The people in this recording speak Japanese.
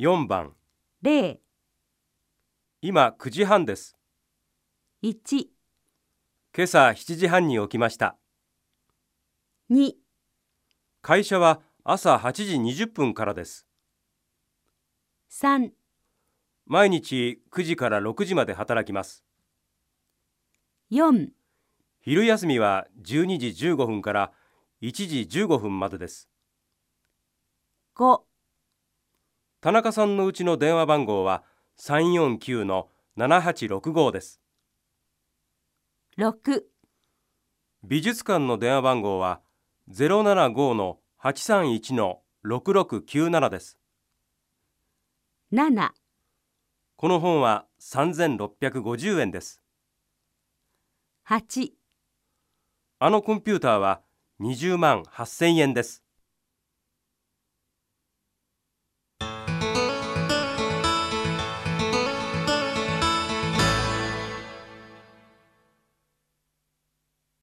4番。0、今9時半です。1、今朝7時半に起きました。2、会社は朝8時20分からです。3、毎日9時から6時まで働きます。4、昼休みは12時15分から1時15分までです。5、田中さんのうちの電話番号は349の7865です。6、美術館の電話番号は075の831の6697です。7、この本は3650円です。8あのコンピューターは20万8000円です